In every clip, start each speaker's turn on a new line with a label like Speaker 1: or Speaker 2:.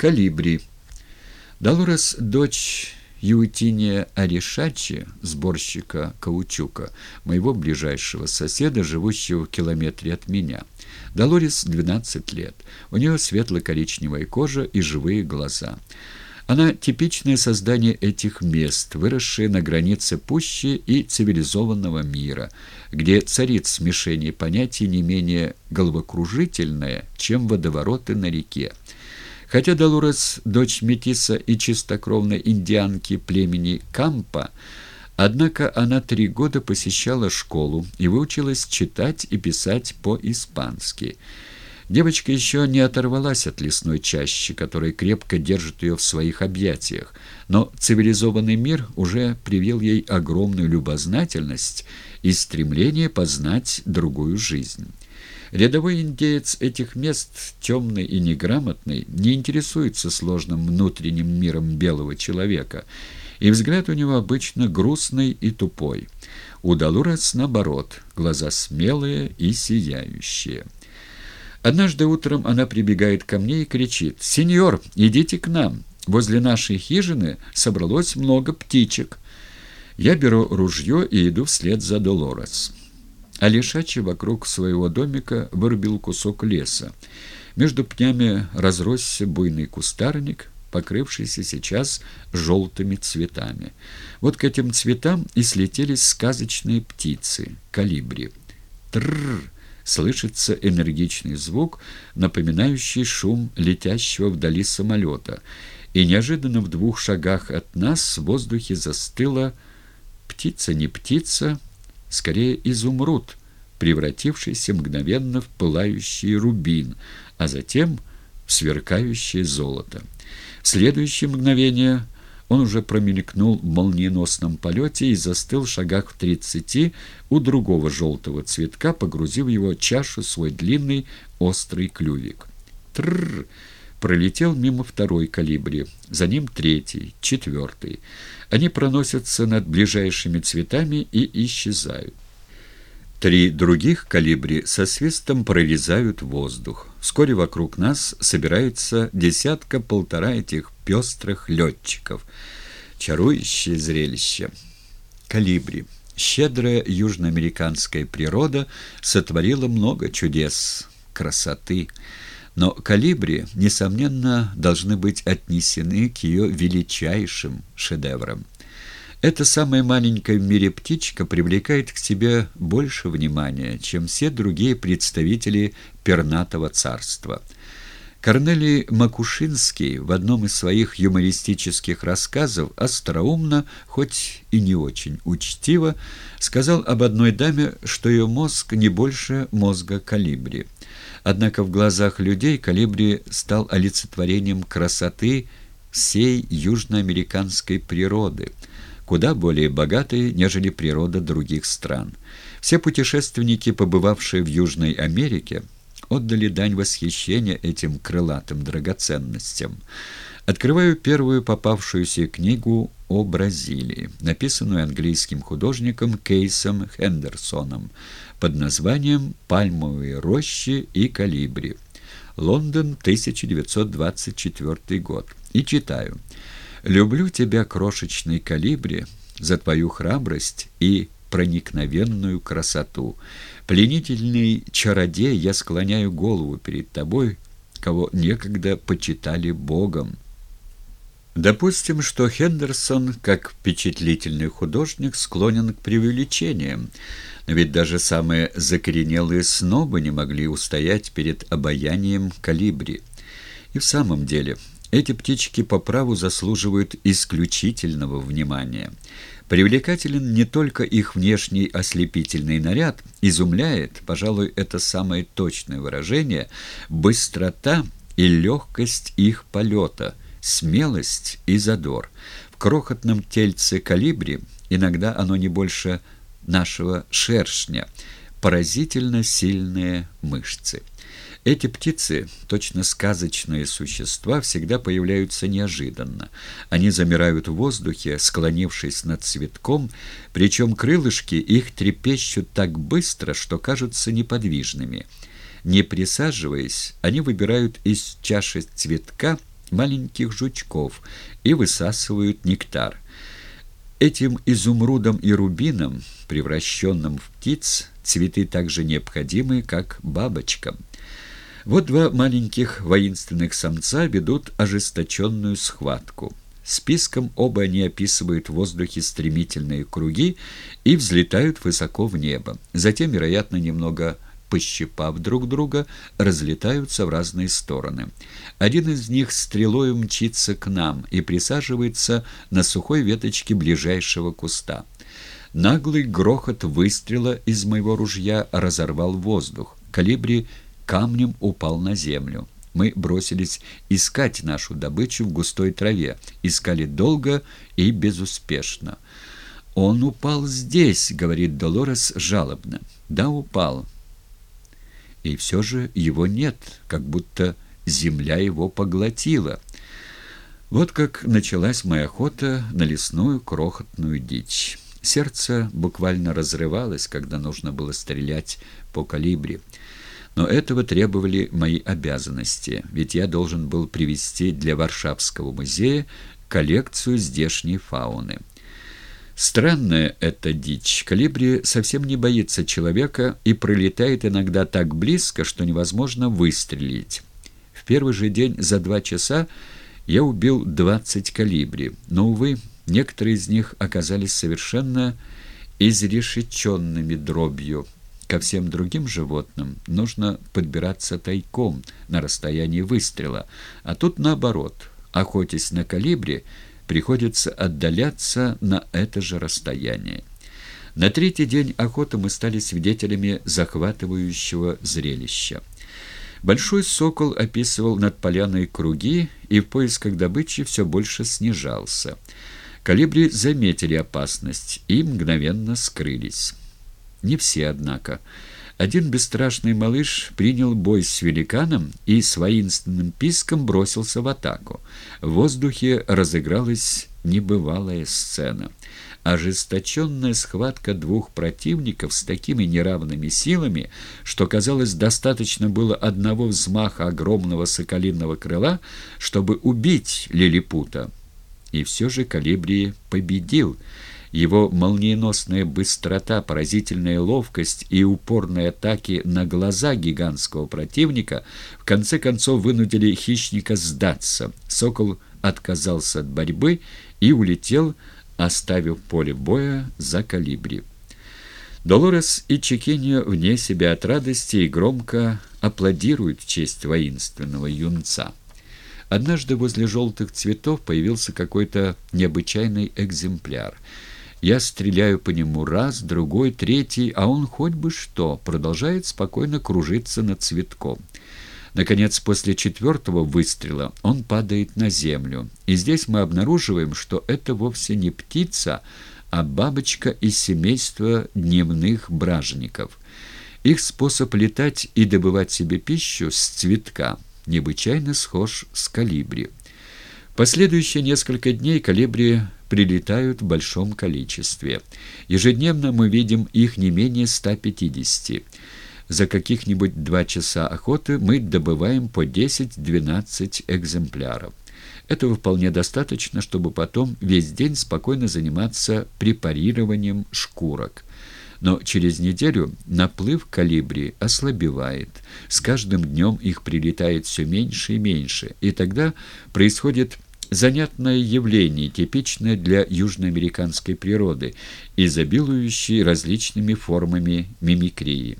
Speaker 1: Калибри. Долорес, дочь Ютиния Аришачи, сборщика каучука, моего ближайшего соседа, живущего в километре от меня. Долорес 12 лет. У нее светло-коричневая кожа и живые глаза. Она типичное создание этих мест, выросшее на границе пущи и цивилизованного мира, где царит смешение понятий не менее головокружительное, чем водовороты на реке. Хотя Долорес – дочь метиса и чистокровной индианки племени Кампа, однако она три года посещала школу и выучилась читать и писать по-испански. Девочка еще не оторвалась от лесной чащи, которая крепко держит ее в своих объятиях, но цивилизованный мир уже привил ей огромную любознательность и стремление познать другую жизнь. Рядовой индеец этих мест, темный и неграмотный, не интересуется сложным внутренним миром белого человека, и взгляд у него обычно грустный и тупой. У Далурас, наоборот, глаза смелые и сияющие. Однажды утром она прибегает ко мне и кричит «Сеньор, идите к нам! Возле нашей хижины собралось много птичек». Я беру ружье и иду вслед за Долорес. А лишачий вокруг своего домика вырубил кусок леса. Между пнями разросся буйный кустарник, покрывшийся сейчас желтыми цветами. Вот к этим цветам и слетелись сказочные птицы — калибри. Тррр! Слышится энергичный звук, напоминающий шум летящего вдали самолета. И неожиданно в двух шагах от нас в воздухе застыла птица не птица, скорее изумруд, превратившийся мгновенно в пылающий рубин, а затем в сверкающее золото. В следующее мгновение он уже промелькнул в молниеносном полете и застыл в шагах в тридцати у другого желтого цветка, погрузив его чашу свой длинный острый клювик. Тррр! Пролетел мимо второй калибри, за ним третий, четвертый. Они проносятся над ближайшими цветами и исчезают. Три других калибри со свистом прорезают воздух. Вскоре вокруг нас собирается десятка-полтора этих пестрых летчиков. Чарующее зрелище. Калибри. Щедрая южноамериканская природа сотворила много чудес, красоты. Но калибри, несомненно, должны быть отнесены к ее величайшим шедеврам. Эта самая маленькая в мире птичка привлекает к себе больше внимания, чем все другие представители пернатого царства. Корнелий Макушинский в одном из своих юмористических рассказов остроумно, хоть и не очень учтиво, сказал об одной даме, что ее мозг не больше мозга калибри. Однако в глазах людей калибри стал олицетворением красоты всей южноамериканской природы – куда более богатые, нежели природа других стран. Все путешественники, побывавшие в Южной Америке, отдали дань восхищения этим крылатым драгоценностям. Открываю первую попавшуюся книгу о Бразилии, написанную английским художником Кейсом Хендерсоном под названием «Пальмовые рощи и калибри». Лондон, 1924 год. И читаю. Люблю тебя, крошечный калибри, за твою храбрость и проникновенную красоту. Пленительный чародей, я склоняю голову перед тобой, кого некогда почитали Богом. Допустим, что Хендерсон, как впечатлительный художник, склонен к преувеличениям, но ведь даже самые закоренелые снобы не могли устоять перед обаянием калибри. И в самом деле, эти птички по праву заслуживают исключительного внимания. Привлекателен не только их внешний ослепительный наряд, изумляет, пожалуй, это самое точное выражение, быстрота и легкость их полета, смелость и задор. В крохотном тельце калибри иногда оно не больше нашего шершня, поразительно сильные мышцы. Эти птицы, точно сказочные существа, всегда появляются неожиданно. Они замирают в воздухе, склонившись над цветком, причем крылышки их трепещут так быстро, что кажутся неподвижными. Не присаживаясь, они выбирают из чаши цветка маленьких жучков и высасывают нектар. Этим изумрудом и рубином, превращенным в птиц, цветы так же необходимы, как бабочкам. Вот два маленьких воинственных самца ведут ожесточенную схватку. Списком оба они описывают в воздухе стремительные круги и взлетают высоко в небо. Затем, вероятно, немного пощипав друг друга, разлетаются в разные стороны. Один из них стрелой мчится к нам и присаживается на сухой веточке ближайшего куста. Наглый грохот выстрела из моего ружья разорвал воздух. Калибри камнем упал на землю. Мы бросились искать нашу добычу в густой траве. Искали долго и безуспешно. «Он упал здесь», — говорит Долорес жалобно. «Да, упал. И все же его нет, как будто земля его поглотила». Вот как началась моя охота на лесную крохотную дичь. Сердце буквально разрывалось, когда нужно было стрелять по калибре. Но этого требовали мои обязанности, ведь я должен был привести для Варшавского музея коллекцию здешней фауны. Странная эта дичь. Калибри совсем не боится человека и пролетает иногда так близко, что невозможно выстрелить. В первый же день за два часа я убил 20 калибри, но, увы, некоторые из них оказались совершенно изрешеченными дробью, Ко всем другим животным нужно подбираться тайком на расстоянии выстрела, а тут наоборот, охотясь на калибре, приходится отдаляться на это же расстояние. На третий день охоты мы стали свидетелями захватывающего зрелища. Большой сокол описывал над поляной круги и в поисках добычи все больше снижался. Калибри заметили опасность и мгновенно скрылись. Не все, однако. Один бесстрашный малыш принял бой с великаном и с воинственным писком бросился в атаку. В воздухе разыгралась небывалая сцена. Ожесточенная схватка двух противников с такими неравными силами, что, казалось, достаточно было одного взмаха огромного соколиного крыла, чтобы убить лилипута. И все же Калибри победил — его молниеносная быстрота, поразительная ловкость и упорные атаки на глаза гигантского противника в конце концов вынудили хищника сдаться. Сокол отказался от борьбы и улетел, оставив поле боя за калибри. Долорес и Чекиньо вне себя от радости и громко аплодируют в честь воинственного юнца. Однажды возле желтых цветов появился какой-то необычайный экземпляр — я стреляю по нему раз, другой, третий, а он хоть бы что, продолжает спокойно кружиться над цветком. Наконец, после четвертого выстрела он падает на землю. И здесь мы обнаруживаем, что это вовсе не птица, а бабочка из семейства дневных бражников. Их способ летать и добывать себе пищу с цветка необычайно схож с калибри. Последующие несколько дней калибри прилетают в большом количестве. Ежедневно мы видим их не менее 150. За каких-нибудь два часа охоты мы добываем по 10-12 экземпляров. Этого вполне достаточно, чтобы потом весь день спокойно заниматься препарированием шкурок. Но через неделю наплыв калибри ослабевает. С каждым днем их прилетает все меньше и меньше, и тогда происходит Занятное явление, типичное для южноамериканской природы, изобилующей различными формами мимикрии.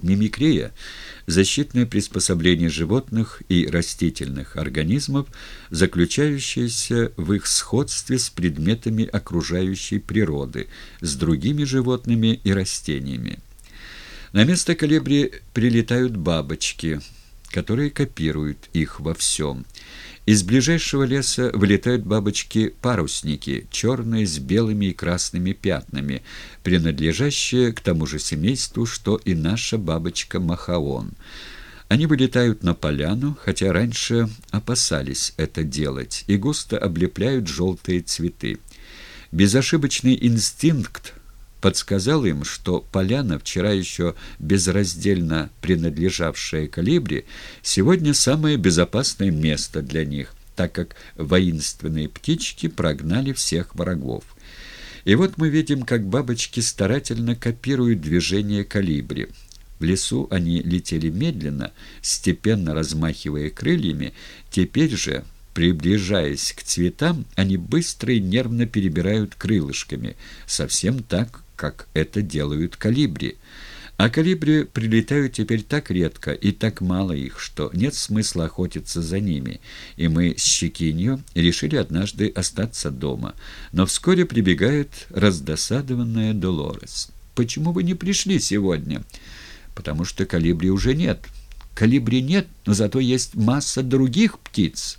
Speaker 1: Мимикрия – защитное приспособление животных и растительных организмов, заключающееся в их сходстве с предметами окружающей природы, с другими животными и растениями. На место колибри прилетают бабочки, которые копируют их во всем – из ближайшего леса вылетают бабочки-парусники, черные с белыми и красными пятнами, принадлежащие к тому же семейству, что и наша бабочка Махаон. Они вылетают на поляну, хотя раньше опасались это делать, и густо облепляют желтые цветы. Безошибочный инстинкт подсказал им, что поляна, вчера еще безраздельно принадлежавшая калибре, сегодня самое безопасное место для них, так как воинственные птички прогнали всех врагов. И вот мы видим, как бабочки старательно копируют движение калибри. В лесу они летели медленно, степенно размахивая крыльями, теперь же, приближаясь к цветам, они быстро и нервно перебирают крылышками, совсем так, как это делают калибри. А калибри прилетают теперь так редко и так мало их, что нет смысла охотиться за ними, и мы с Щекинью решили однажды остаться дома. Но вскоре прибегает раздосадованная Долорес. «Почему вы не пришли сегодня?» «Потому что калибри уже нет». «Калибри нет, но зато есть масса других птиц».